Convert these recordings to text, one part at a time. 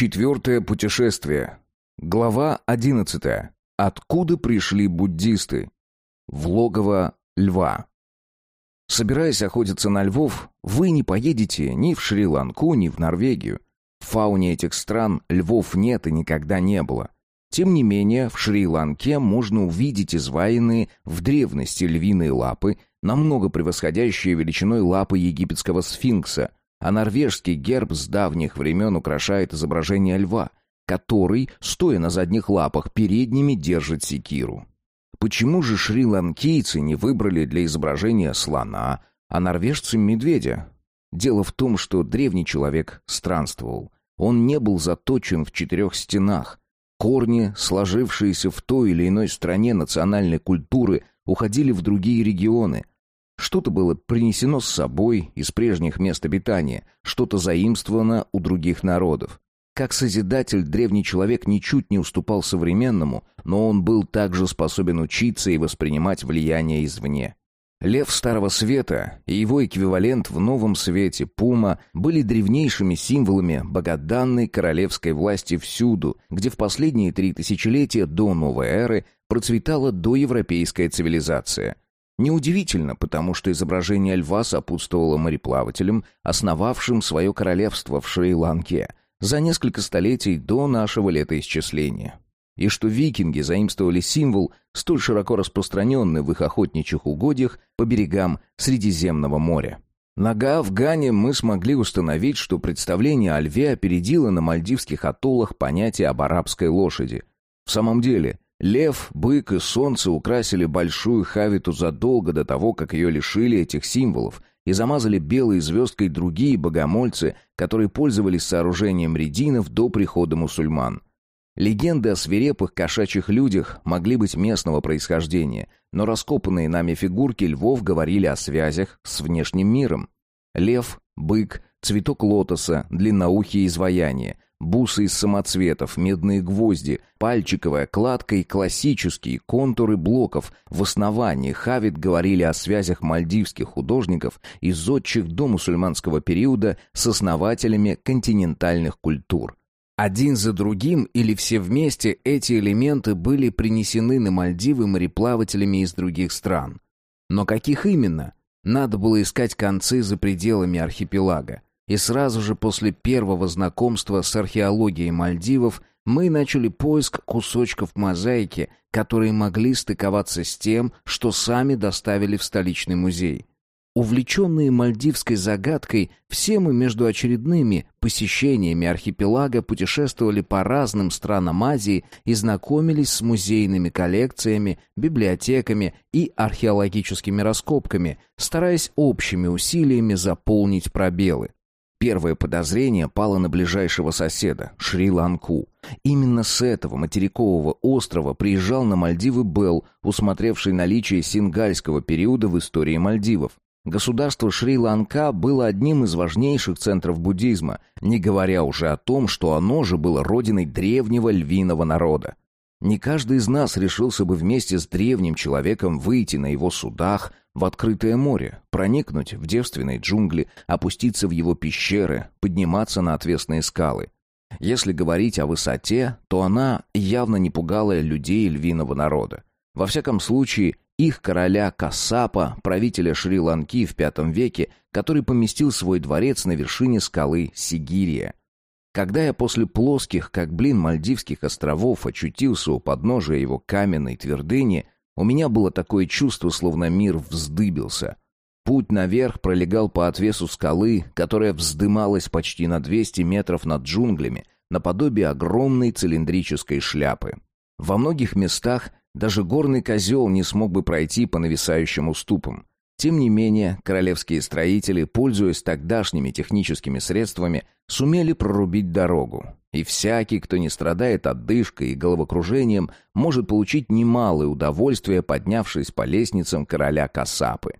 Четвертое путешествие. Глава одиннадцатая. Откуда пришли буддисты? В логово льва. Собираясь охотиться на львов, вы не поедете ни в Шри-Ланку, ни в Норвегию. В фауне этих стран львов нет и никогда не было. Тем не менее, в Шри-Ланке можно увидеть изваянные в древности львиные лапы, намного превосходящие величиной лапы египетского сфинкса, а норвежский герб с давних времен украшает изображение льва, который, стоя на задних лапах, передними держит секиру. Почему же шри-ланкийцы не выбрали для изображения слона, а норвежцы — медведя? Дело в том, что древний человек странствовал. Он не был заточен в четырех стенах. Корни, сложившиеся в той или иной стране национальной культуры, уходили в другие регионы, что-то было принесено с собой из прежних мест обитания, что-то заимствовано у других народов. Как созидатель, древний человек ничуть не уступал современному, но он был также способен учиться и воспринимать влияние извне. Лев Старого Света и его эквивалент в Новом Свете, Пума, были древнейшими символами богоданной королевской власти всюду, где в последние три тысячелетия до новой эры процветала доевропейская цивилизация – Неудивительно, потому что изображение льва сопутствовало мореплавателям, основавшим свое королевство в Шри-Ланке за несколько столетий до нашего летоисчисления. И что викинги заимствовали символ, столь широко распространенный в их охотничьих угодьях по берегам Средиземного моря. На Гаавгане мы смогли установить, что представление о льве опередило на мальдивских атоллах понятие об арабской лошади. В самом деле – Лев, бык и солнце украсили большую хавиту задолго до того, как ее лишили этих символов, и замазали белой звездкой другие богомольцы, которые пользовались сооружением рединов до прихода мусульман. Легенды о свирепых кошачьих людях могли быть местного происхождения, но раскопанные нами фигурки львов говорили о связях с внешним миром. Лев, бык, цветок лотоса, длинноухие изваяния, бусы из самоцветов, медные гвозди, пальчиковая кладка и классические контуры блоков в основании Хавит говорили о связях мальдивских художников из зодчих до мусульманского периода с основателями континентальных культур. Один за другим или все вместе эти элементы были принесены на Мальдивы мореплавателями из других стран. Но каких именно? Надо было искать концы за пределами архипелага. И сразу же после первого знакомства с археологией Мальдивов мы начали поиск кусочков мозаики, которые могли стыковаться с тем, что сами доставили в столичный музей. Увлеченные мальдивской загадкой, все мы между очередными посещениями архипелага путешествовали по разным странам Азии и знакомились с музейными коллекциями, библиотеками и археологическими раскопками, стараясь общими усилиями заполнить пробелы. Первое подозрение пало на ближайшего соседа, Шри-Ланку. Именно с этого материкового острова приезжал на Мальдивы Белл, усмотревший наличие сингальского периода в истории Мальдивов. Государство Шри-Ланка было одним из важнейших центров буддизма, не говоря уже о том, что оно же было родиной древнего львиного народа. Не каждый из нас решился бы вместе с древним человеком выйти на его судах в открытое море, проникнуть в девственные джунгли, опуститься в его пещеры, подниматься на отвесные скалы. Если говорить о высоте, то она явно не пугала людей львиного народа. Во всяком случае, их короля Кассапа, правителя Шри-Ланки в V веке, который поместил свой дворец на вершине скалы Сигирия. Когда я после плоских, как блин, Мальдивских островов очутился у подножия его каменной твердыни, у меня было такое чувство, словно мир вздыбился. Путь наверх пролегал по отвесу скалы, которая вздымалась почти на 200 метров над джунглями, наподобие огромной цилиндрической шляпы. Во многих местах даже горный козел не смог бы пройти по нависающим уступам. Тем не менее, королевские строители, пользуясь тогдашними техническими средствами, сумели прорубить дорогу. И всякий, кто не страдает отдышкой и головокружением, может получить немалое удовольствие, поднявшись по лестницам короля Касапы.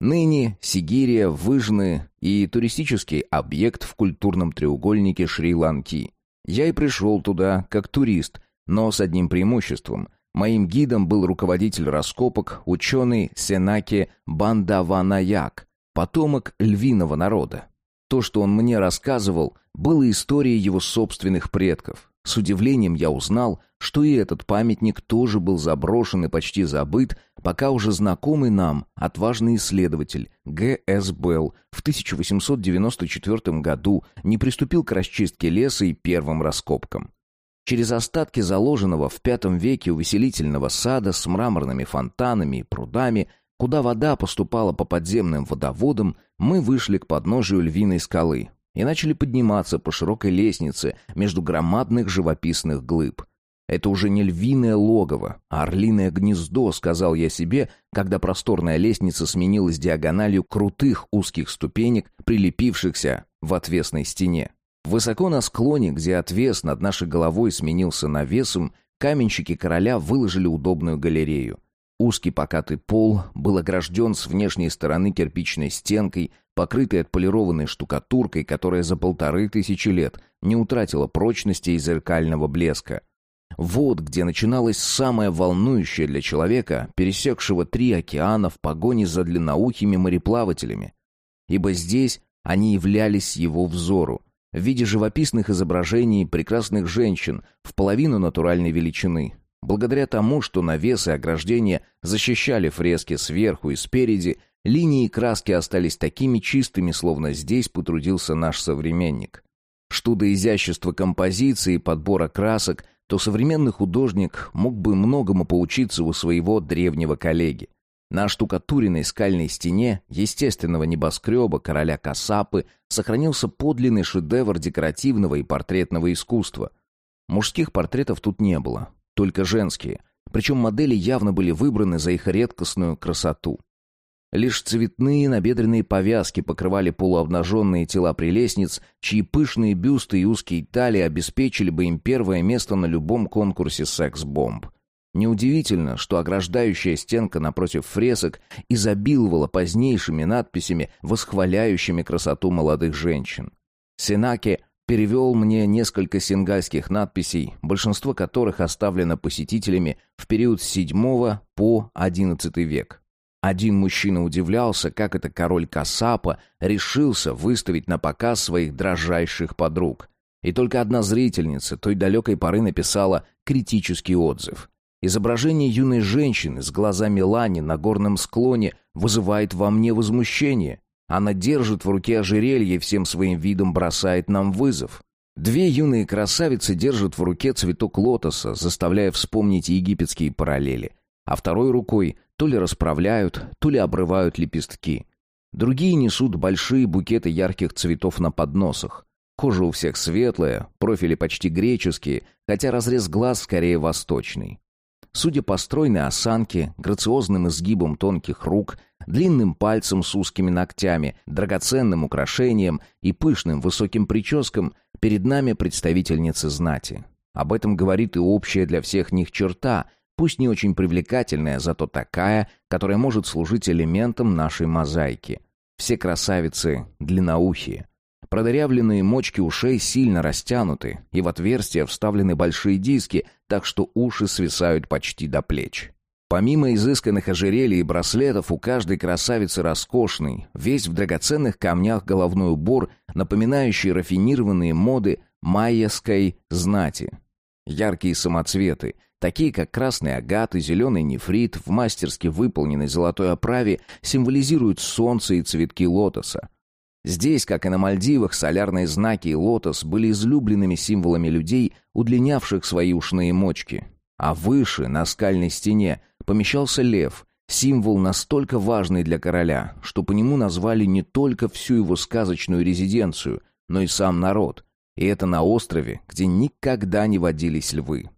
Ныне Сигирия – выжженный и туристический объект в культурном треугольнике Шри-Ланки. Я и пришел туда как турист, но с одним преимуществом – Моим гидом был руководитель раскопок, ученый Сенаки Бандаванаяк, потомок львиного народа. То, что он мне рассказывал, было историей его собственных предков. С удивлением я узнал, что и этот памятник тоже был заброшен и почти забыт, пока уже знакомый нам отважный исследователь Г.С. Белл в 1894 году не приступил к расчистке леса и первым раскопкам. Через остатки заложенного в V веке увеселительного сада с мраморными фонтанами и прудами, куда вода поступала по подземным водоводам, мы вышли к подножию львиной скалы, и начали подниматься по широкой лестнице между громадных живописных глыб. «Это уже не львиное логово, а орлиное гнездо», — сказал я себе, когда просторная лестница сменилась диагональю крутых узких ступенек, прилепившихся в отвесной стене. Высоко на склоне, где отвес над нашей головой сменился навесом, каменщики короля выложили удобную галерею. Узкий покатый пол был огражден с внешней стороны кирпичной стенкой, покрытой отполированной штукатуркой, которая за полторы тысячи лет не утратила прочности и зеркального блеска. Вот где начиналось самое волнующее для человека, пересекшего три океана в погоне за длинноухими мореплавателями. Ибо здесь они являлись его взору, в виде живописных изображений прекрасных женщин в половину натуральной величины, Благодаря тому, что навесы и ограждения защищали фрески сверху и спереди, линии и краски остались такими чистыми, словно здесь потрудился наш современник. Что до изящества композиции и подбора красок, то современный художник мог бы многому поучиться у своего древнего коллеги. На штукатуренной скальной стене естественного небоскреба короля Касапы сохранился подлинный шедевр декоративного и портретного искусства. Мужских портретов тут не было, только женские, причем модели явно были выбраны за их редкостную красоту. Лишь цветные набедренные повязки покрывали полуобнаженные тела прелестниц, чьи пышные бюсты и узкие талии обеспечили бы им первое место на любом конкурсе секс-бомб. Неудивительно, что ограждающая стенка напротив фресок изобиловала позднейшими надписями, восхваляющими красоту молодых женщин. Сенаке перевел мне несколько сингальских надписей, большинство которых оставлено посетителями в период с VII по XI век. Один мужчина удивлялся, как это король Касапа решился выставить на показ своих дрожайших подруг. И только одна зрительница той далекой поры написала критический отзыв. Изображение юной женщины с глазами Лани на горном склоне вызывает во мне возмущение. Она держит в руке ожерелье и всем своим видом бросает нам вызов. Две юные красавицы держат в руке цветок лотоса, заставляя вспомнить египетские параллели. А второй рукой то ли расправляют, то ли обрывают лепестки. Другие несут большие букеты ярких цветов на подносах. Кожа у всех светлая, профили почти греческие, хотя разрез глаз скорее восточный. Судя по стройной осанке, грациозным изгибам тонких рук, длинным пальцем с узкими ногтями, драгоценным украшением и пышным высоким прическам, перед нами представительницы знати. Об этом говорит и общая для всех них черта, пусть не очень привлекательная, зато такая, которая может служить элементом нашей мозаики. Все красавицы длинноухие. Продырявленные мочки ушей сильно растянуты, и в отверстия вставлены большие диски, так что уши свисают почти до плеч. Помимо изысканных ожерелий и браслетов, у каждой красавицы роскошный, весь в драгоценных камнях головной убор, напоминающий рафинированные моды майяской знати. Яркие самоцветы, такие как красный агат и зеленый нефрит в мастерски выполненной золотой оправе, символизируют солнце и цветки лотоса. Здесь, как и на Мальдивах, солярные знаки и лотос были излюбленными символами людей, удлинявших свои ушные мочки. А выше, на скальной стене, помещался лев, символ настолько важный для короля, что по нему назвали не только всю его сказочную резиденцию, но и сам народ. И это на острове, где никогда не водились львы.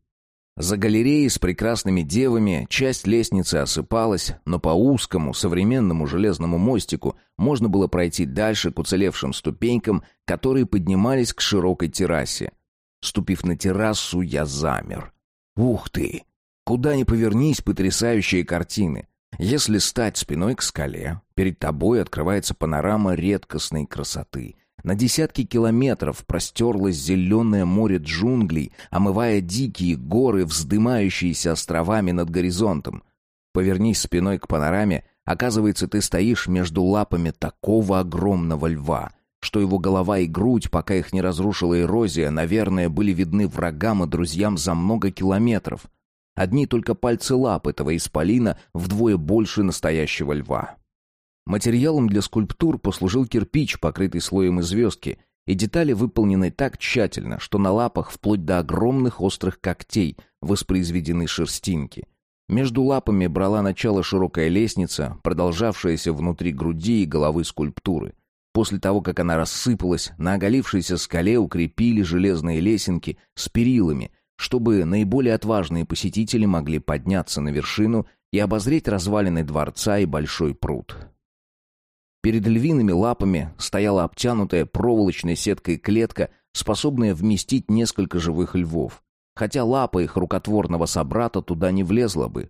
За галереей с прекрасными девами часть лестницы осыпалась, но по узкому современному железному мостику можно было пройти дальше к уцелевшим ступенькам, которые поднимались к широкой террасе. Ступив на террасу, я замер. Ух ты! Куда ни повернись, потрясающие картины. Если стать спиной к скале, перед тобой открывается панорама редкостной красоты — на десятки километров простерлось зеленое море джунглей, омывая дикие горы, вздымающиеся островами над горизонтом. Повернись спиной к панораме, оказывается, ты стоишь между лапами такого огромного льва, что его голова и грудь, пока их не разрушила эрозия, наверное, были видны врагам и друзьям за много километров. Одни только пальцы лап этого исполина вдвое больше настоящего льва. Материалом для скульптур послужил кирпич, покрытый слоем звездки, и детали выполнены так тщательно, что на лапах вплоть до огромных острых когтей воспроизведены шерстинки. Между лапами брала начало широкая лестница, продолжавшаяся внутри груди и головы скульптуры. После того, как она рассыпалась, на оголившейся скале укрепили железные лесенки с перилами, чтобы наиболее отважные посетители могли подняться на вершину и обозреть развалины дворца и большой пруд. Перед львиными лапами стояла обтянутая проволочной сеткой клетка, способная вместить несколько живых львов, хотя лапа их рукотворного собрата туда не влезла бы.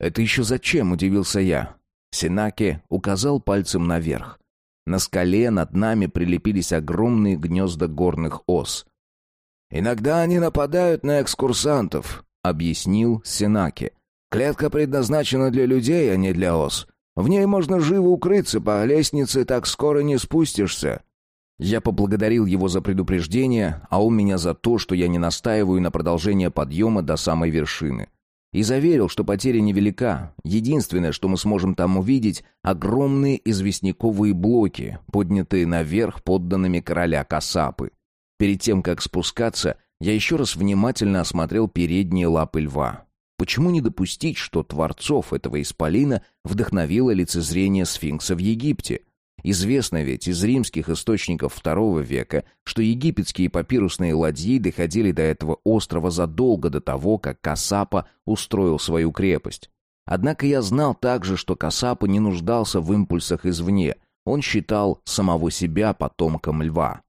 «Это еще зачем?» — удивился я. Синаке указал пальцем наверх. На скале над нами прилепились огромные гнезда горных ос. «Иногда они нападают на экскурсантов», — объяснил Синаке. «Клетка предназначена для людей, а не для ос. В ней можно живо укрыться, по лестнице так скоро не спустишься». Я поблагодарил его за предупреждение, а он меня за то, что я не настаиваю на продолжение подъема до самой вершины. И заверил, что потеря невелика. Единственное, что мы сможем там увидеть, огромные известняковые блоки, поднятые наверх подданными короля Касапы. Перед тем, как спускаться, я еще раз внимательно осмотрел передние лапы льва. Почему не допустить, что творцов этого исполина вдохновило лицезрение сфинкса в Египте? Известно ведь из римских источников II века, что египетские папирусные ладьи доходили до этого острова задолго до того, как Касапа устроил свою крепость. Однако я знал также, что Касапа не нуждался в импульсах извне, он считал самого себя потомком льва.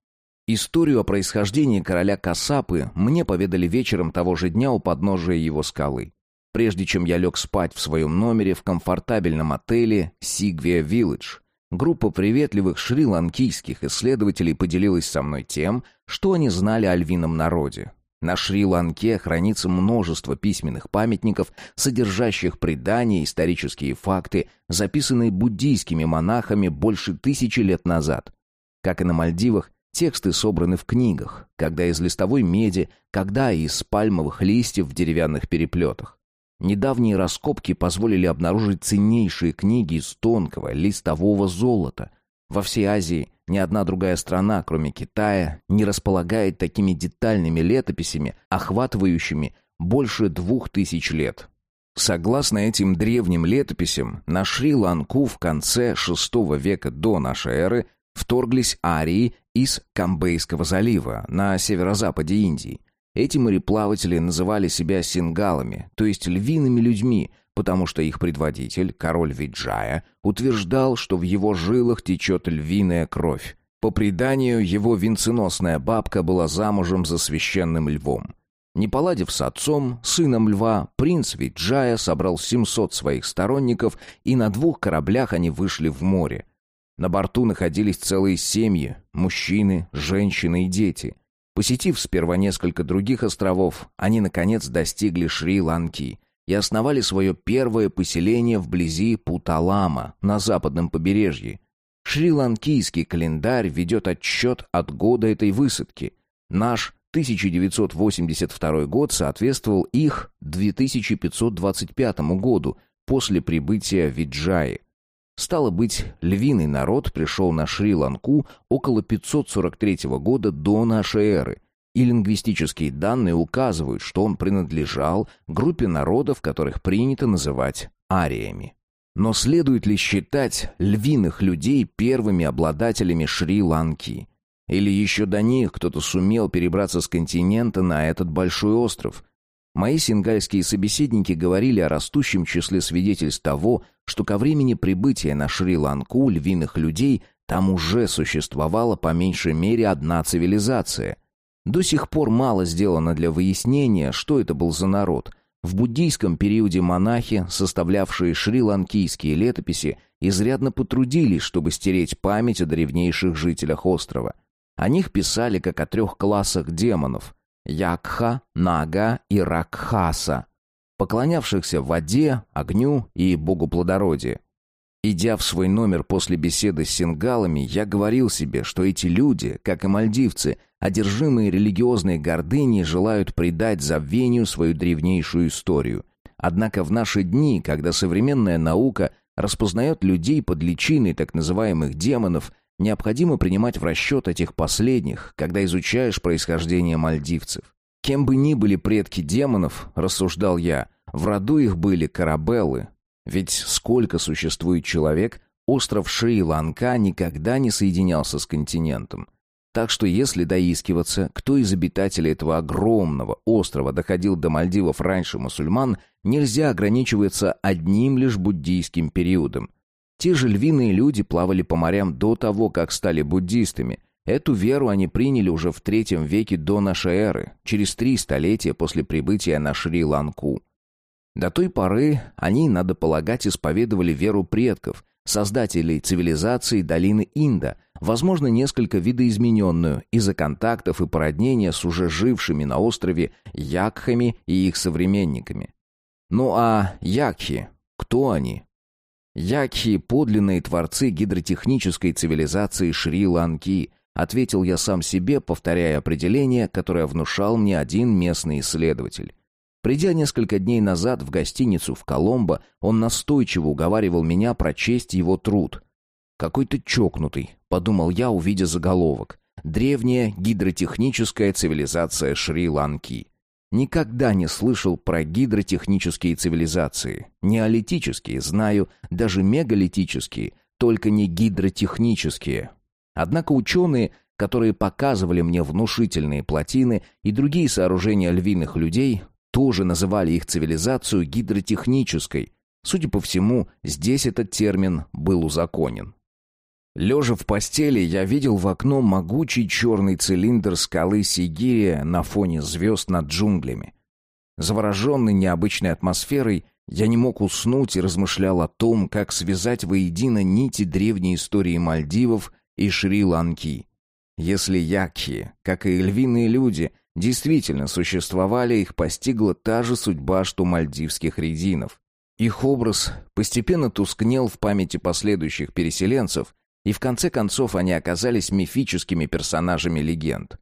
Историю о происхождении короля Касапы мне поведали вечером того же дня у подножия его скалы. Прежде чем я лег спать в своем номере в комфортабельном отеле «Сигвия Виллидж», группа приветливых шри-ланкийских исследователей поделилась со мной тем, что они знали о львином народе. На Шри-Ланке хранится множество письменных памятников, содержащих предания исторические факты, записанные буддийскими монахами больше тысячи лет назад. Как и на Мальдивах, тексты собраны в книгах, когда из листовой меди, когда из пальмовых листьев в деревянных переплетах. Недавние раскопки позволили обнаружить ценнейшие книги из тонкого листового золота. Во всей Азии ни одна другая страна, кроме Китая, не располагает такими детальными летописями, охватывающими больше двух тысяч лет. Согласно этим древним летописям, на Шри-Ланку в конце VI века до нашей эры вторглись арии из Камбейского залива на северо-западе Индии. Эти мореплаватели называли себя сингалами, то есть львиными людьми, потому что их предводитель, король Виджая, утверждал, что в его жилах течет львиная кровь. По преданию, его венценосная бабка была замужем за священным львом. Не поладив с отцом, сыном льва, принц Виджая собрал 700 своих сторонников, и на двух кораблях они вышли в море. На борту находились целые семьи, мужчины, женщины и дети – Посетив сперва несколько других островов, они, наконец, достигли Шри-Ланки и основали свое первое поселение вблизи Путалама, на западном побережье. Шри-ланкийский календарь ведет отсчет от года этой высадки. Наш 1982 год соответствовал их 2525 году после прибытия Виджаи. Стало быть, львиный народ пришел на Шри-Ланку около 543 года до нашей эры, и лингвистические данные указывают, что он принадлежал группе народов, которых принято называть ариями. Но следует ли считать львиных людей первыми обладателями Шри-Ланки? Или еще до них кто-то сумел перебраться с континента на этот большой остров – Мои сингальские собеседники говорили о растущем числе свидетельств того, что ко времени прибытия на Шри-Ланку львиных людей там уже существовала по меньшей мере одна цивилизация. До сих пор мало сделано для выяснения, что это был за народ. В буддийском периоде монахи, составлявшие шри-ланкийские летописи, изрядно потрудились, чтобы стереть память о древнейших жителях острова. О них писали как о трех классах демонов – Якха, Нага и Ракхаса, поклонявшихся воде, огню и богу плодородия. Идя в свой номер после беседы с сингалами, я говорил себе, что эти люди, как и мальдивцы, одержимые религиозной гордыней, желают придать забвению свою древнейшую историю. Однако в наши дни, когда современная наука распознает людей под личиной так называемых демонов, необходимо принимать в расчет этих последних, когда изучаешь происхождение мальдивцев. Кем бы ни были предки демонов, рассуждал я, в роду их были корабеллы, ведь сколько существует человек, остров Шри-Ланка никогда не соединялся с континентом. Так что если доискиваться, кто из обитателей этого огромного острова доходил до Мальдивов раньше мусульман, нельзя ограничиваться одним лишь буддийским периодом. Те же львиные люди плавали по морям до того, как стали буддистами. Эту веру они приняли уже в третьем веке до нашей эры, через три столетия после прибытия на Шри-Ланку. До той поры они, надо полагать, исповедовали веру предков, создателей цивилизации долины Инда, возможно, несколько видоизмененную из-за контактов и породнения с уже жившими на острове Якхами и их современниками. Ну а Якхи, кто они? Якхи – подлинные творцы гидротехнической цивилизации Шри-Ланки, ответил я сам себе, повторяя определение, которое внушал мне один местный исследователь. Придя несколько дней назад в гостиницу в Коломбо, он настойчиво уговаривал меня прочесть его труд. «Какой ты чокнутый», — подумал я, увидя заголовок. «Древняя гидротехническая цивилизация Шри-Ланки». Никогда не слышал про гидротехнические цивилизации. Неолитические знаю, даже мегалитические, только не гидротехнические. Однако ученые, которые показывали мне внушительные плотины и другие сооружения львиных людей, тоже называли их цивилизацию гидротехнической. Судя по всему, здесь этот термин был узаконен. Лежа в постели, я видел в окно могучий черный цилиндр скалы Сигирия на фоне звезд над джунглями. Завороженный необычной атмосферой, я не мог уснуть и размышлял о том, как связать воедино нити древней истории Мальдивов и Шри-Ланки. Если якхи, как и львиные люди, действительно существовали, их постигла та же судьба, что мальдивских рединов. Их образ постепенно тускнел в памяти последующих переселенцев, и в конце концов они оказались мифическими персонажами легенд.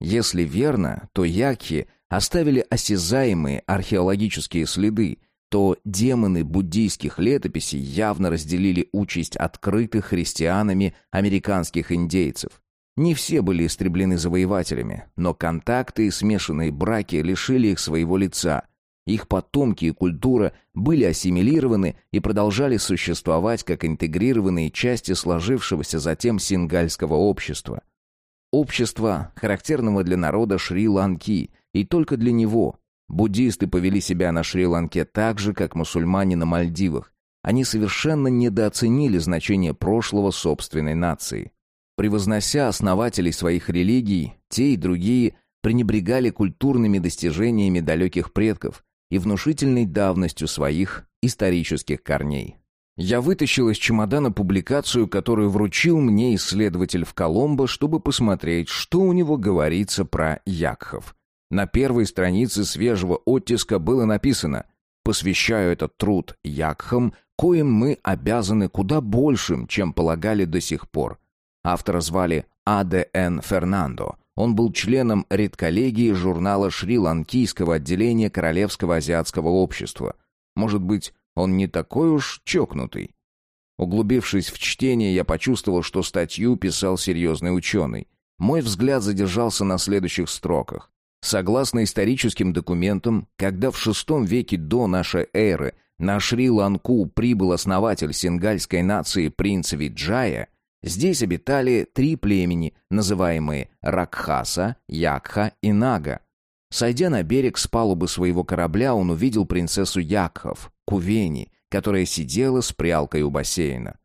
Если верно, то якхи оставили осязаемые археологические следы, то демоны буддийских летописей явно разделили участь открытых христианами американских индейцев. Не все были истреблены завоевателями, но контакты и смешанные браки лишили их своего лица. Их потомки и культура были ассимилированы и продолжали существовать как интегрированные части сложившегося затем сингальского общества. Общество, характерного для народа Шри-Ланки, и только для него. Буддисты повели себя на Шри-Ланке так же, как мусульмане на Мальдивах. Они совершенно недооценили значение прошлого собственной нации. Превознося основателей своих религий, те и другие пренебрегали культурными достижениями далеких предков и внушительной давностью своих исторических корней. Я вытащил из чемодана публикацию, которую вручил мне исследователь в Коломбо, чтобы посмотреть, что у него говорится про Якхов. На первой странице свежего оттиска было написано «Посвящаю этот труд Якхам, коим мы обязаны куда большим, чем полагали до сих пор. Автора звали А.Д.Н. Фернандо. Он был членом редколлегии журнала Шри-Ланкийского отделения Королевского азиатского общества. Может быть, он не такой уж чокнутый? Углубившись в чтение, я почувствовал, что статью писал серьезный ученый. Мой взгляд задержался на следующих строках. Согласно историческим документам, когда в VI веке до нашей эры на Шри-Ланку прибыл основатель сингальской нации принц Виджая, Здесь обитали три племени, называемые Ракхаса, Якха и Нага. Сойдя на берег с палубы своего корабля, он увидел принцессу Якхов, Кувени, которая сидела с прялкой у бассейна.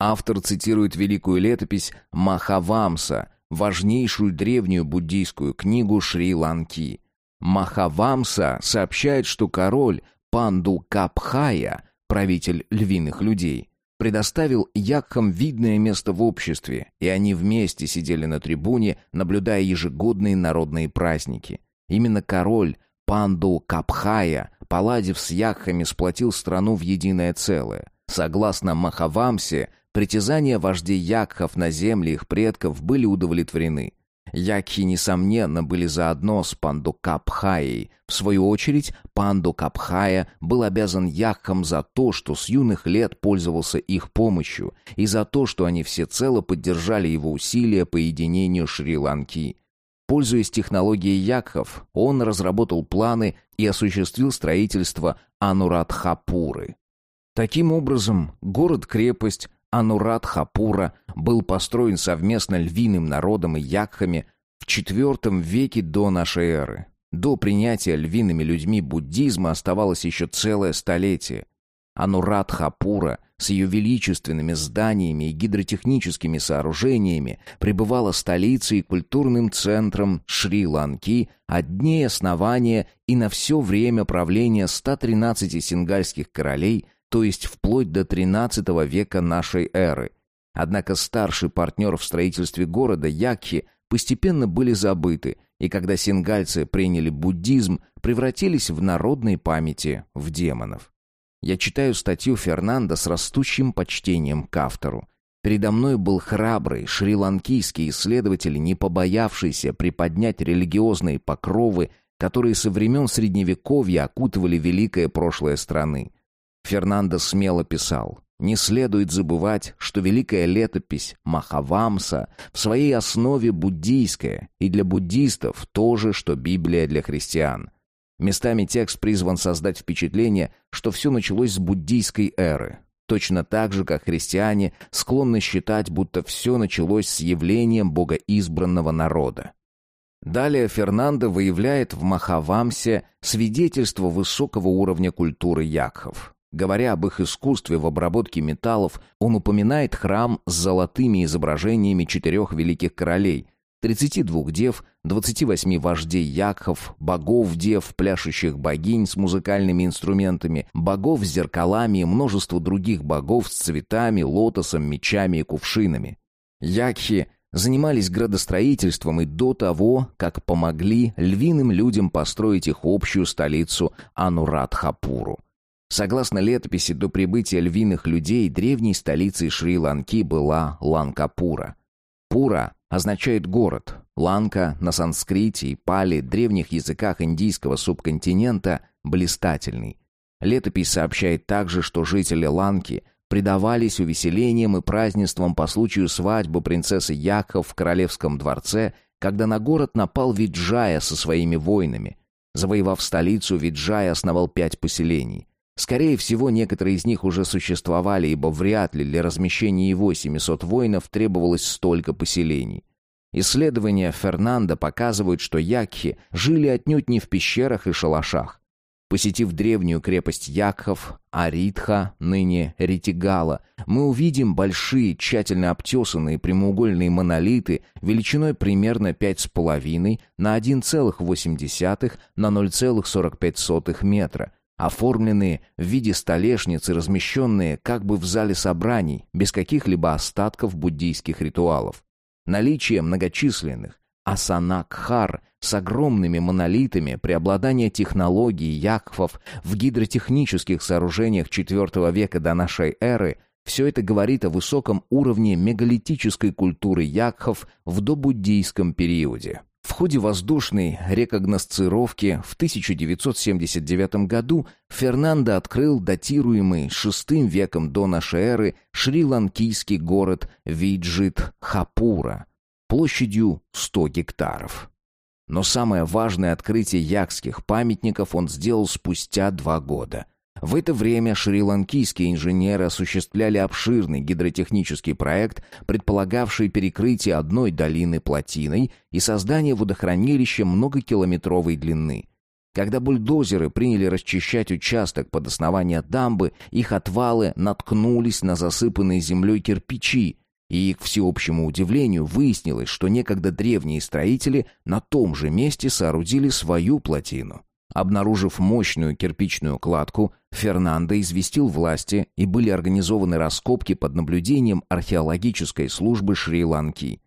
Автор цитирует великую летопись Махавамса, важнейшую древнюю буддийскую книгу Шри-Ланки. Махавамса сообщает, что король Панду Капхая, правитель львиных людей, предоставил Якхам видное место в обществе, и они вместе сидели на трибуне, наблюдая ежегодные народные праздники. Именно король Панду Капхая, поладив с Якхами, сплотил страну в единое целое. Согласно Махавамсе, притязания вождей Якхов на земли их предков были удовлетворены. Якхи, несомненно, были заодно с Пандукапхаей. В свою очередь, Пандукапхая был обязан Якхам за то, что с юных лет пользовался их помощью, и за то, что они всецело поддержали его усилия по единению Шри-Ланки. Пользуясь технологией Якхов, он разработал планы и осуществил строительство Анурадхапуры. Таким образом, город-крепость Анурадхапура был построен совместно львиным народом и якхами в IV веке до нашей эры. До принятия львиными людьми буддизма оставалось еще целое столетие. Анурадхапура с ее величественными зданиями и гидротехническими сооружениями пребывала столицей и культурным центром Шри-Ланки от дней основания и на все время правления 113 сингальских королей то есть вплоть до XIII века нашей эры. Однако старший партнер в строительстве города Якхи постепенно были забыты, и когда сингальцы приняли буддизм, превратились в народной памяти в демонов. Я читаю статью Фернанда с растущим почтением к автору. Передо мной был храбрый шри-ланкийский исследователь, не побоявшийся приподнять религиозные покровы, которые со времен Средневековья окутывали великое прошлое страны. Фернандо смело писал. Не следует забывать, что великая летопись Махавамса в своей основе буддийская, и для буддистов то же, что Библия для христиан. Местами текст призван создать впечатление, что все началось с буддийской эры, точно так же, как христиане склонны считать, будто все началось с явлением богоизбранного народа. Далее Фернандо выявляет в Махавамсе свидетельство высокого уровня культуры якхов. Говоря об их искусстве в обработке металлов, он упоминает храм с золотыми изображениями четырех великих королей, 32 дев, 28 вождей якхов, богов-дев, пляшущих богинь с музыкальными инструментами, богов с зеркалами и множество других богов с цветами, лотосом, мечами и кувшинами. Якхи занимались градостроительством и до того, как помогли львиным людям построить их общую столицу Анурадхапуру. Согласно летописи, до прибытия львиных людей древней столицей Шри-Ланки была Ланкапура. Пура означает «город». Ланка на санскрите и пали, древних языках индийского субконтинента, блистательный. Летопись сообщает также, что жители Ланки предавались увеселениям и празднествам по случаю свадьбы принцессы Яков в королевском дворце, когда на город напал Виджая со своими воинами. Завоевав столицу, Виджая основал пять поселений. Скорее всего, некоторые из них уже существовали, ибо вряд ли для размещения его 700 воинов требовалось столько поселений. Исследования Фернанда показывают, что якхи жили отнюдь не в пещерах и шалашах. Посетив древнюю крепость Якхов, Аритха, ныне Ритигала, мы увидим большие, тщательно обтесанные прямоугольные монолиты величиной примерно 5,5 на 1,8 на 0,45 метра – оформленные в виде столешницы, размещенные как бы в зале собраний, без каких-либо остатков буддийских ритуалов. Наличие многочисленных асанакхар с огромными монолитами, преобладание технологий якхвов в гидротехнических сооружениях IV века до нашей эры – все это говорит о высоком уровне мегалитической культуры якхов в добуддийском периоде. В ходе воздушной рекогносцировки в 1979 году Фернандо открыл датируемый VI веком до нашей эры шри-ланкийский город Виджит-Хапура площадью 100 гектаров. Но самое важное открытие якских памятников он сделал спустя два года. В это время шри-ланкийские инженеры осуществляли обширный гидротехнический проект, предполагавший перекрытие одной долины плотиной и создание водохранилища многокилометровой длины. Когда бульдозеры приняли расчищать участок под основание дамбы, их отвалы наткнулись на засыпанные землей кирпичи, и, к всеобщему удивлению, выяснилось, что некогда древние строители на том же месте соорудили свою плотину. Обнаружив мощную кирпичную кладку, Фернандо известил власти и были организованы раскопки под наблюдением археологической службы Шри-Ланки.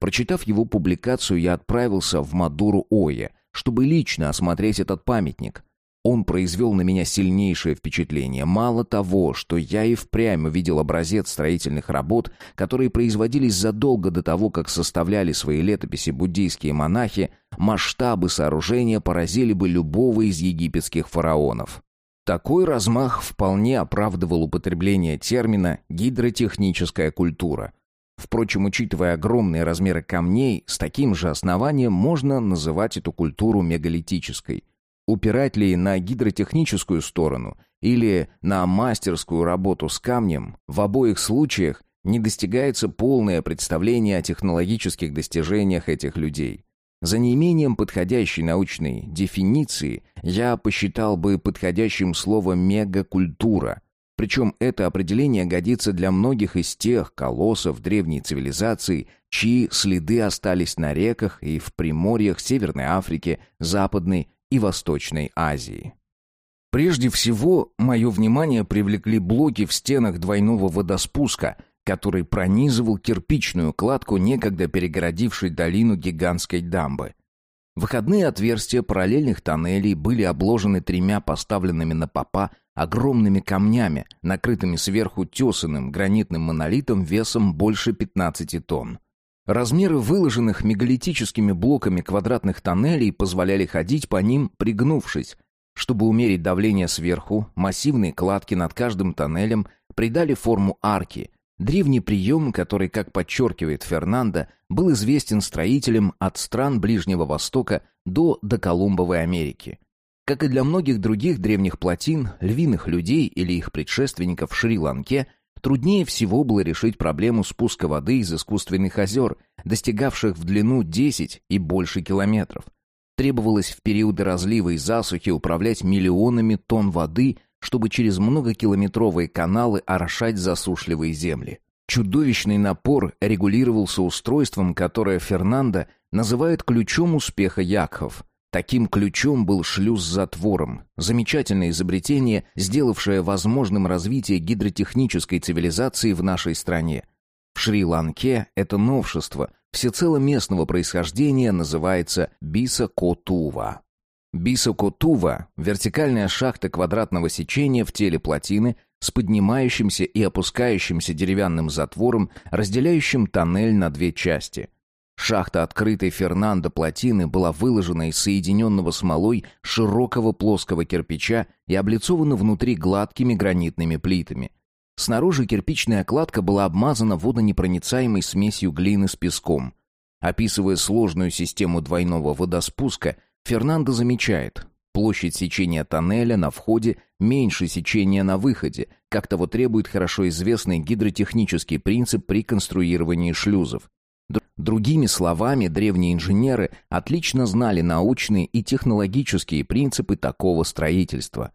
Прочитав его публикацию, я отправился в Мадуру-Ое, чтобы лично осмотреть этот памятник. Он произвел на меня сильнейшее впечатление. Мало того, что я и впрямь увидел образец строительных работ, которые производились задолго до того, как составляли свои летописи буддийские монахи, масштабы сооружения поразили бы любого из египетских фараонов. Такой размах вполне оправдывал употребление термина «гидротехническая культура». Впрочем, учитывая огромные размеры камней, с таким же основанием можно называть эту культуру мегалитической – Упирать ли на гидротехническую сторону или на мастерскую работу с камнем, в обоих случаях не достигается полное представление о технологических достижениях этих людей. За неимением подходящей научной дефиниции я посчитал бы подходящим слово «мегакультура», причем это определение годится для многих из тех колоссов древней цивилизации, чьи следы остались на реках и в приморьях Северной Африки, Западной и Восточной Азии. Прежде всего, мое внимание привлекли блоки в стенах двойного водоспуска, который пронизывал кирпичную кладку, некогда перегородившей долину гигантской дамбы. Выходные отверстия параллельных тоннелей были обложены тремя поставленными на попа огромными камнями, накрытыми сверху тесаным гранитным монолитом весом больше 15 тонн. Размеры выложенных мегалитическими блоками квадратных тоннелей позволяли ходить по ним, пригнувшись. Чтобы умерить давление сверху, массивные кладки над каждым тоннелем придали форму арки. Древний прием, который, как подчеркивает Фернандо, был известен строителям от стран Ближнего Востока до доколумбовой Америки. Как и для многих других древних плотин, львиных людей или их предшественников в Шри-Ланке – Труднее всего было решить проблему спуска воды из искусственных озер, достигавших в длину 10 и больше километров. Требовалось в периоды разлива и засухи управлять миллионами тонн воды, чтобы через многокилометровые каналы орошать засушливые земли. Чудовищный напор регулировался устройством, которое Фернандо называет ключом успеха Якхов – Таким ключом был шлюз с затвором. Замечательное изобретение, сделавшее возможным развитие гидротехнической цивилизации в нашей стране. В Шри-Ланке это новшество, всецело местного происхождения, называется бисакотува. Бисакотува – вертикальная шахта квадратного сечения в теле плотины с поднимающимся и опускающимся деревянным затвором, разделяющим тоннель на две части – Шахта открытой Фернандо плотины была выложена из соединенного смолой широкого плоского кирпича и облицована внутри гладкими гранитными плитами. Снаружи кирпичная кладка была обмазана водонепроницаемой смесью глины с песком. Описывая сложную систему двойного водоспуска, Фернандо замечает, площадь сечения тоннеля на входе меньше сечения на выходе, как того требует хорошо известный гидротехнический принцип при конструировании шлюзов. Другими словами, древние инженеры отлично знали научные и технологические принципы такого строительства.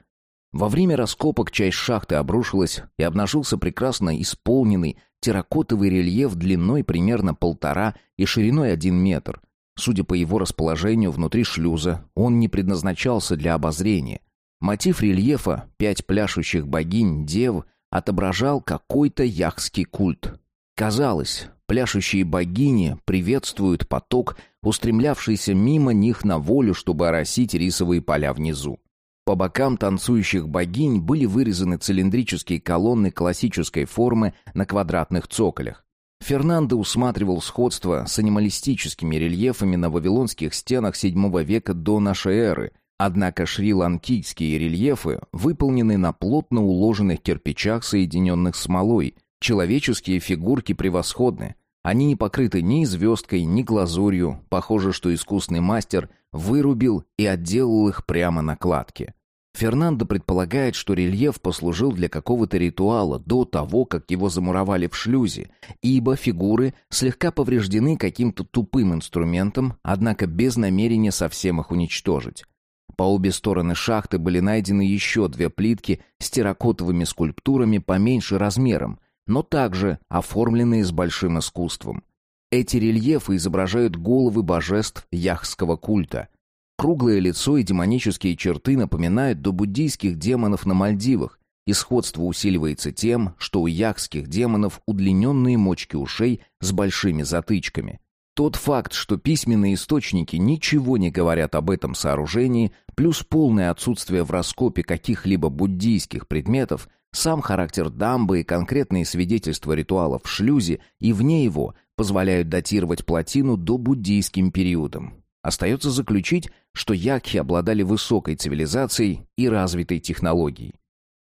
Во время раскопок часть шахты обрушилась и обнажился прекрасно исполненный терракотовый рельеф длиной примерно полтора и шириной один метр. Судя по его расположению внутри шлюза, он не предназначался для обозрения. Мотив рельефа «Пять пляшущих богинь-дев» отображал какой-то яхский культ. Казалось, Пляшущие богини приветствуют поток, устремлявшийся мимо них на волю, чтобы оросить рисовые поля внизу. По бокам танцующих богинь были вырезаны цилиндрические колонны классической формы на квадратных цоколях. Фернандо усматривал сходство с анималистическими рельефами на вавилонских стенах VII века до нашей эры, однако шри-ланкийские рельефы выполнены на плотно уложенных кирпичах, соединенных смолой. Человеческие фигурки превосходны, они не покрыты ни звездкой, ни глазурью. Похоже, что искусный мастер вырубил и отделал их прямо на кладке. Фернандо предполагает, что рельеф послужил для какого-то ритуала до того, как его замуровали в шлюзе, ибо фигуры слегка повреждены каким-то тупым инструментом, однако без намерения совсем их уничтожить. По обе стороны шахты были найдены еще две плитки с терракотовыми скульптурами поменьше размером, но также оформленные с большим искусством. Эти рельефы изображают головы божеств яхского культа. Круглое лицо и демонические черты напоминают до буддийских демонов на Мальдивах, и сходство усиливается тем, что у яхских демонов удлиненные мочки ушей с большими затычками. Тот факт, что письменные источники ничего не говорят об этом сооружении, плюс полное отсутствие в раскопе каких-либо буддийских предметов, сам характер дамбы и конкретные свидетельства ритуалов в шлюзе и вне его позволяют датировать плотину до буддийским периодом. Остается заключить, что якхи обладали высокой цивилизацией и развитой технологией.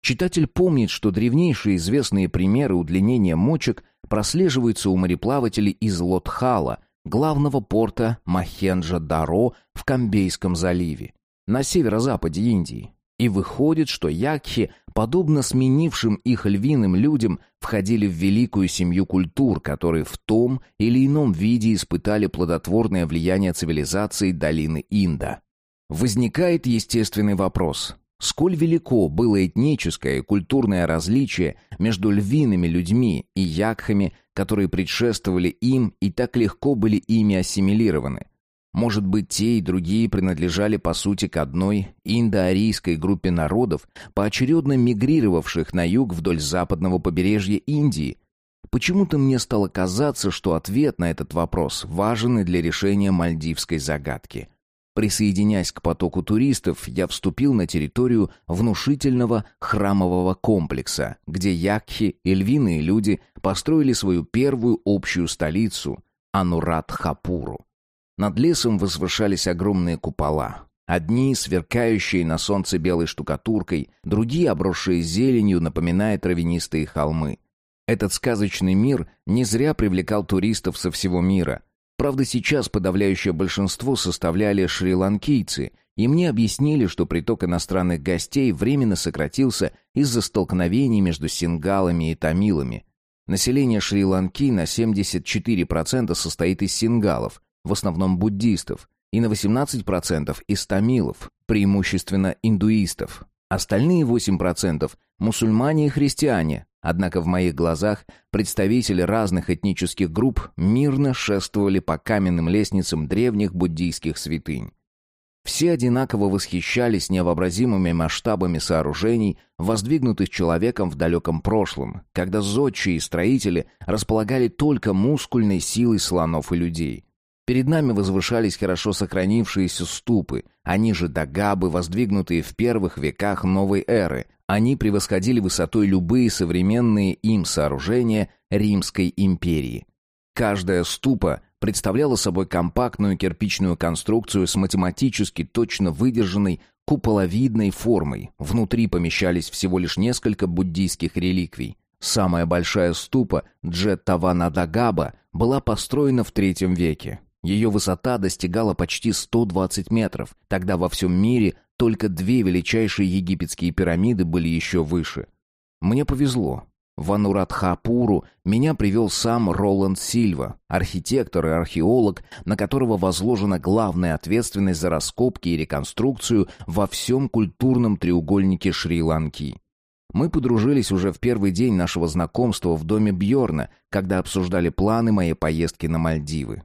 Читатель помнит, что древнейшие известные примеры удлинения мочек прослеживаются у мореплавателей из Лотхала, главного порта Махенджа-Даро в Камбейском заливе, на северо-западе Индии. И выходит, что якхи, подобно сменившим их львиным людям, входили в великую семью культур, которые в том или ином виде испытали плодотворное влияние цивилизации долины Инда. Возникает естественный вопрос. Сколь велико было этническое и культурное различие между львиными людьми и якхами, которые предшествовали им и так легко были ими ассимилированы – может быть, те и другие принадлежали по сути к одной индоарийской группе народов, поочередно мигрировавших на юг вдоль западного побережья Индии. Почему-то мне стало казаться, что ответ на этот вопрос важен и для решения мальдивской загадки. Присоединяясь к потоку туристов, я вступил на территорию внушительного храмового комплекса, где якхи и львиные люди построили свою первую общую столицу – Анурат-Хапуру. Над лесом возвышались огромные купола. Одни, сверкающие на солнце белой штукатуркой, другие, обросшие зеленью, напоминая травянистые холмы. Этот сказочный мир не зря привлекал туристов со всего мира. Правда, сейчас подавляющее большинство составляли шри-ланкийцы, и мне объяснили, что приток иностранных гостей временно сократился из-за столкновений между сингалами и тамилами. Население Шри-Ланки на 74% состоит из сингалов, в основном буддистов, и на 18% из тамилов, преимущественно индуистов. Остальные 8% – мусульмане и христиане, однако в моих глазах представители разных этнических групп мирно шествовали по каменным лестницам древних буддийских святынь. Все одинаково восхищались невообразимыми масштабами сооружений, воздвигнутых человеком в далеком прошлом, когда зодчие и строители располагали только мускульной силой слонов и людей. Перед нами возвышались хорошо сохранившиеся ступы, они же дагабы, воздвигнутые в первых веках новой эры. Они превосходили высотой любые современные им сооружения Римской империи. Каждая ступа представляла собой компактную кирпичную конструкцию с математически точно выдержанной куполовидной формой. Внутри помещались всего лишь несколько буддийских реликвий. Самая большая ступа Джеттаванадагаба была построена в III веке. Ее высота достигала почти 120 метров. Тогда во всем мире только две величайшие египетские пирамиды были еще выше. Мне повезло. В Анурадхапуру меня привел сам Роланд Сильва, архитектор и археолог, на которого возложена главная ответственность за раскопки и реконструкцию во всем культурном треугольнике Шри-Ланки. Мы подружились уже в первый день нашего знакомства в доме Бьорна, когда обсуждали планы моей поездки на Мальдивы.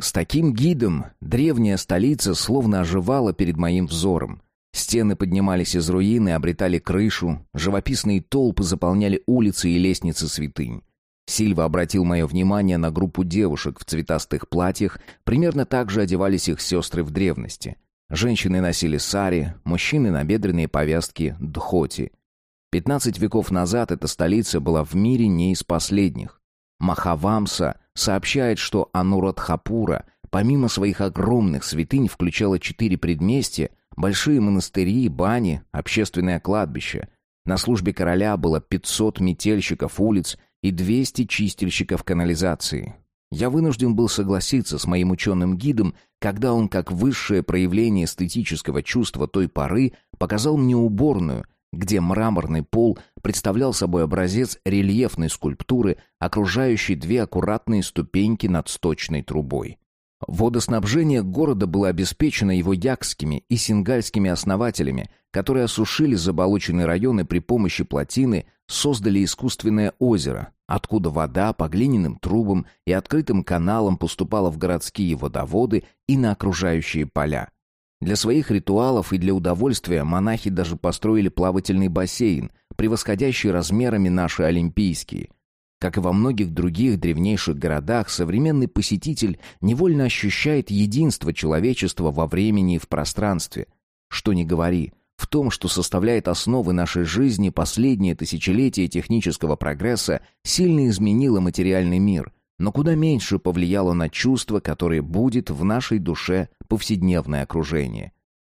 С таким гидом древняя столица словно оживала перед моим взором. Стены поднимались из руин и обретали крышу, живописные толпы заполняли улицы и лестницы святынь. Сильва обратил мое внимание на группу девушек в цветастых платьях, примерно так же одевались их сестры в древности. Женщины носили сари, мужчины набедренные повязки дхоти. Пятнадцать веков назад эта столица была в мире не из последних. Махавамса сообщает, что Анурадхапура, помимо своих огромных святынь, включала четыре предместья, большие монастыри, бани, общественное кладбище. На службе короля было 500 метельщиков улиц и 200 чистильщиков канализации. Я вынужден был согласиться с моим ученым-гидом, когда он, как высшее проявление эстетического чувства той поры, показал мне уборную, где мраморный пол представлял собой образец рельефной скульптуры, окружающей две аккуратные ступеньки над сточной трубой. Водоснабжение города было обеспечено его якскими и сингальскими основателями, которые осушили заболоченные районы при помощи плотины, создали искусственное озеро, откуда вода по глиняным трубам и открытым каналам поступала в городские водоводы и на окружающие поля. Для своих ритуалов и для удовольствия монахи даже построили плавательный бассейн, превосходящий размерами наши олимпийские. Как и во многих других древнейших городах, современный посетитель невольно ощущает единство человечества во времени и в пространстве. Что ни говори, в том, что составляет основы нашей жизни последнее тысячелетие технического прогресса, сильно изменило материальный мир, но куда меньше повлияло на чувство, которое будет в нашей душе повседневное окружение.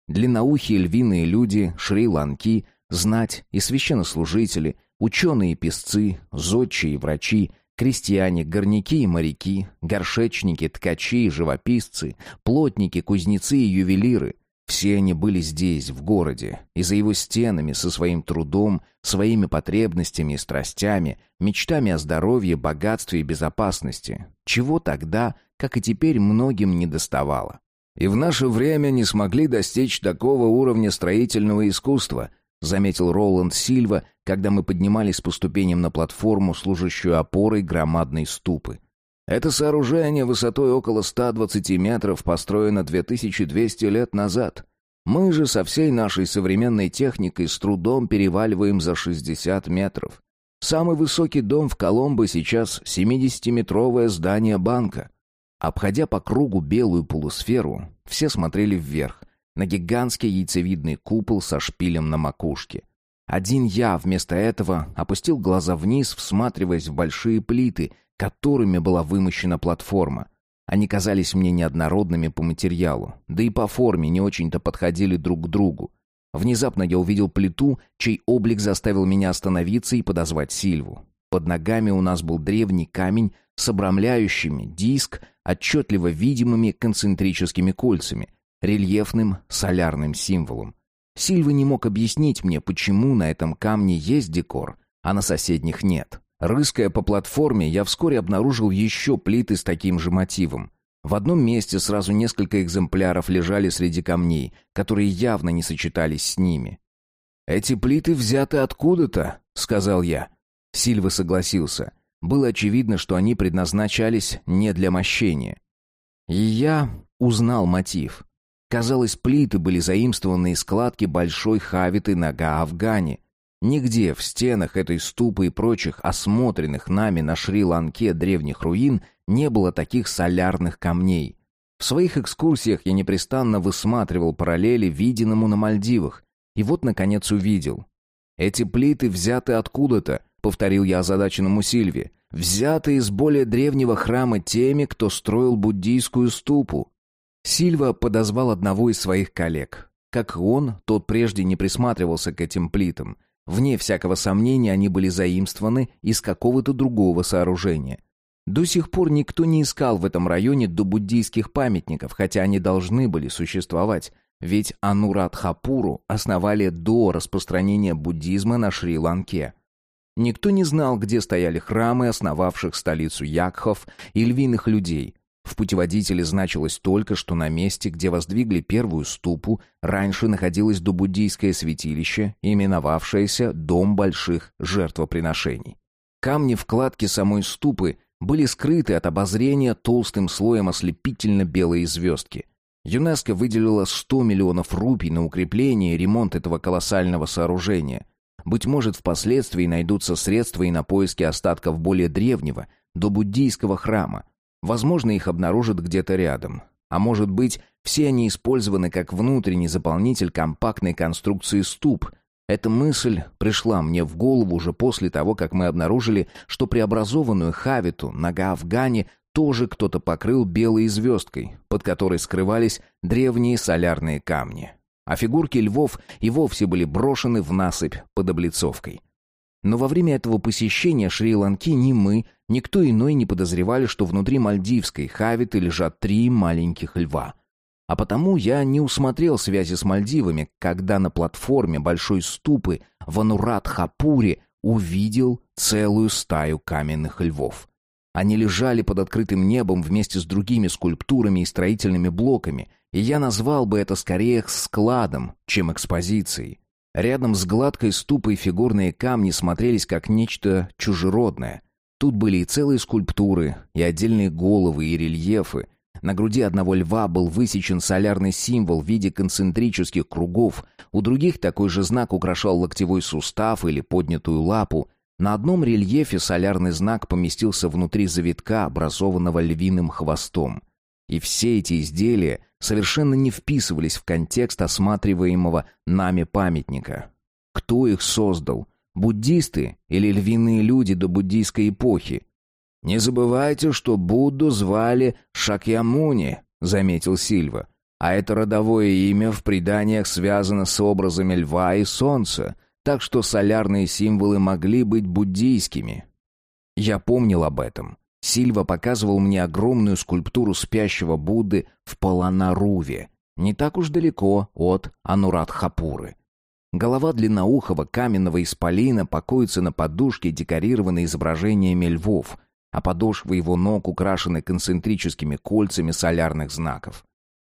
Длинноухие львиные люди, шри-ланки, знать и священнослужители, ученые и песцы, зодчие и врачи, крестьяне, горняки и моряки, горшечники, ткачи и живописцы, плотники, кузнецы и ювелиры, все они были здесь, в городе, и за его стенами, со своим трудом, своими потребностями и страстями, мечтами о здоровье, богатстве и безопасности, чего тогда, как и теперь, многим не доставало. И в наше время не смогли достичь такого уровня строительного искусства, заметил Роланд Сильва, когда мы поднимались по ступеням на платформу, служащую опорой громадной ступы. Это сооружение высотой около 120 метров построено 2200 лет назад. Мы же со всей нашей современной техникой с трудом переваливаем за 60 метров. Самый высокий дом в Коломбо сейчас 70-метровое здание банка. Обходя по кругу белую полусферу, все смотрели вверх, на гигантский яйцевидный купол со шпилем на макушке. Один я вместо этого опустил глаза вниз, всматриваясь в большие плиты, которыми была вымощена платформа. Они казались мне неоднородными по материалу, да и по форме не очень-то подходили друг к другу. Внезапно я увидел плиту, чей облик заставил меня остановиться и подозвать Сильву. Под ногами у нас был древний камень с обрамляющими диск, отчетливо видимыми концентрическими кольцами, рельефным солярным символом. Сильва не мог объяснить мне, почему на этом камне есть декор, а на соседних нет. Рыская по платформе, я вскоре обнаружил еще плиты с таким же мотивом. В одном месте сразу несколько экземпляров лежали среди камней, которые явно не сочетались с ними. «Эти плиты взяты откуда-то», — сказал я. Сильва согласился. Было очевидно, что они предназначались не для мощения. И я узнал мотив. Казалось, плиты были заимствованы из складки большой хавиты на Га-Афгане — Нигде в стенах этой ступы и прочих осмотренных нами на Шри-Ланке древних руин не было таких солярных камней. В своих экскурсиях я непрестанно высматривал параллели виденному на Мальдивах. И вот, наконец, увидел. «Эти плиты взяты откуда-то», — повторил я озадаченному Сильве. «Взяты из более древнего храма теми, кто строил буддийскую ступу». Сильва подозвал одного из своих коллег. Как он, тот прежде не присматривался к этим плитам — Вне всякого сомнения они были заимствованы из какого-то другого сооружения. До сих пор никто не искал в этом районе добуддийских памятников, хотя они должны были существовать, ведь Анурадхапуру основали до распространения буддизма на Шри-Ланке. Никто не знал, где стояли храмы, основавших столицу Якхов и львиных людей, в путеводителе значилось только, что на месте, где воздвигли первую ступу, раньше находилось добуддийское святилище, именовавшееся «Дом больших жертвоприношений». Камни вкладки самой ступы были скрыты от обозрения толстым слоем ослепительно-белой звездки. ЮНЕСКО выделила 100 миллионов рупий на укрепление и ремонт этого колоссального сооружения. Быть может, впоследствии найдутся средства и на поиски остатков более древнего, добуддийского храма, Возможно, их обнаружат где-то рядом. А может быть, все они использованы как внутренний заполнитель компактной конструкции ступ. Эта мысль пришла мне в голову уже после того, как мы обнаружили, что преобразованную хавиту на Гаавгане тоже кто-то покрыл белой звездкой, под которой скрывались древние солярные камни. А фигурки львов и вовсе были брошены в насыпь под облицовкой. Но во время этого посещения Шри-Ланки ни мы, никто иной не подозревали, что внутри мальдивской хавиты лежат три маленьких льва. А потому я не усмотрел связи с Мальдивами, когда на платформе большой ступы в Анурат-Хапуре увидел целую стаю каменных львов. Они лежали под открытым небом вместе с другими скульптурами и строительными блоками, и я назвал бы это скорее складом, чем экспозицией. Рядом с гладкой ступой фигурные камни смотрелись как нечто чужеродное. Тут были и целые скульптуры, и отдельные головы, и рельефы. На груди одного льва был высечен солярный символ в виде концентрических кругов, у других такой же знак украшал локтевой сустав или поднятую лапу. На одном рельефе солярный знак поместился внутри завитка, образованного львиным хвостом. И все эти изделия совершенно не вписывались в контекст осматриваемого нами памятника. Кто их создал? Буддисты или львиные люди до буддийской эпохи? «Не забывайте, что Будду звали Шакьямуни», — заметил Сильва. «А это родовое имя в преданиях связано с образами льва и солнца, так что солярные символы могли быть буддийскими». Я помнил об этом. Сильва показывал мне огромную скульптуру спящего Будды в Паланаруве, не так уж далеко от Анурадхапуры. Голова длинноухого каменного исполина покоится на подушке, декорированной изображениями львов, а подошвы его ног украшены концентрическими кольцами солярных знаков.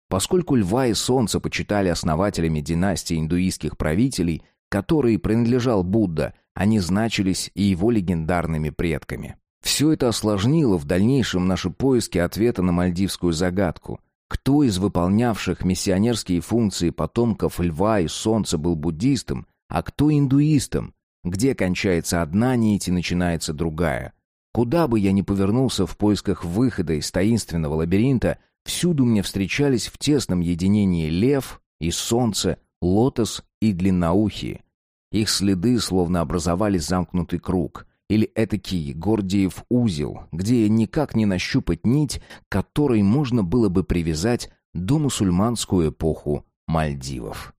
Поскольку льва и солнце почитали основателями династии индуистских правителей, которой принадлежал Будда, они значились и его легендарными предками. Все это осложнило в дальнейшем наши поиски ответа на мальдивскую загадку. Кто из выполнявших миссионерские функции потомков льва и солнца был буддистом, а кто индуистом? Где кончается одна нить и начинается другая? Куда бы я ни повернулся в поисках выхода из таинственного лабиринта, всюду мне встречались в тесном единении лев и солнце, лотос и длинноухие. Их следы словно образовали замкнутый круг — или этакий Гордиев узел, где никак не нащупать нить, которой можно было бы привязать до мусульманскую эпоху Мальдивов.